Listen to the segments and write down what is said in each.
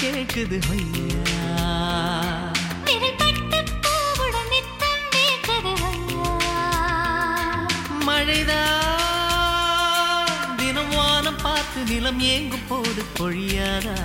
கேக்குது ஐயா. மழைதான் தினம் வானம் பார்த்து நிலம் ஏங்கும் போது பொழியாதா?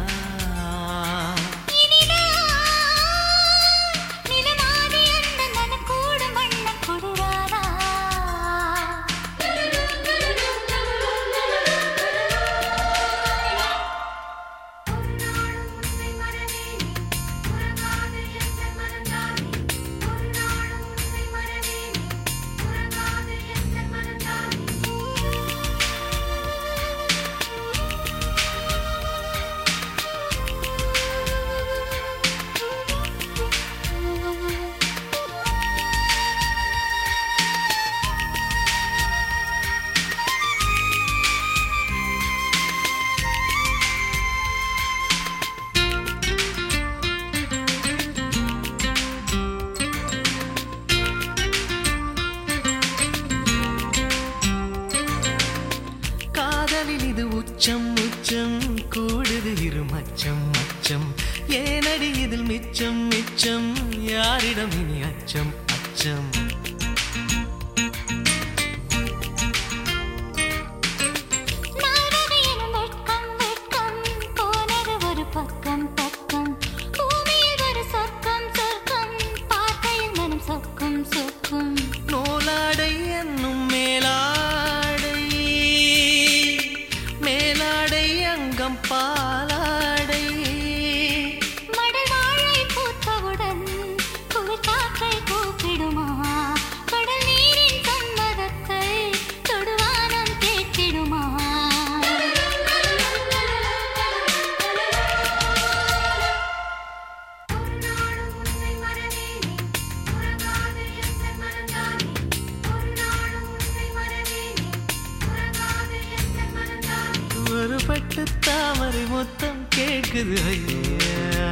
அச்சம் அச்சம். ஏனடி இதில் மிச்சம் மிச்சம்? யாரிடம் இனி அச்சம் அச்சம்? பட்டு தாமரை மொத்தம் கேட்குது ஐயா.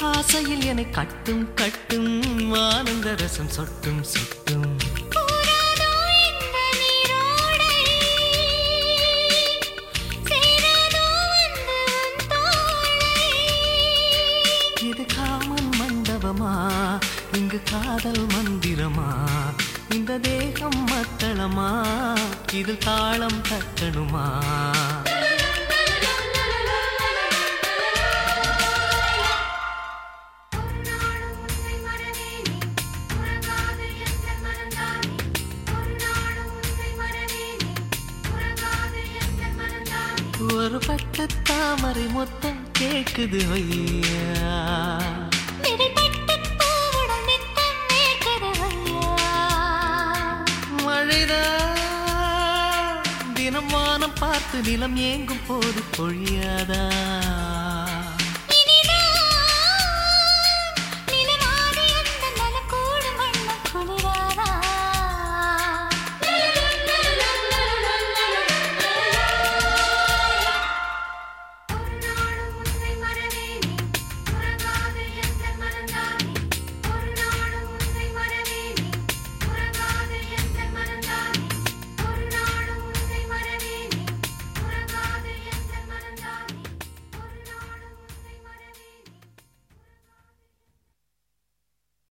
ஆசையில் என்னை கட்டும் கட்டும் ஆனந்த ரசம் சொட்டும் சொட்டும். இது காமன் மண்டபமா? இங்கு காதல் மந்திரமா? இந்த தேகம் மத்தளமா? இது தாளம் தட்டணுமா? ஒரு பட்டு தாமரை மொத்தம் கேக்குது ஐயா. விரல்பட்டு பூவுடன் நித்தம் வேர்க்குது ஐயா. மழைதான் தினம் வானம் பார்த்து நிலம் ஏங்கும் போது பொழியாதா?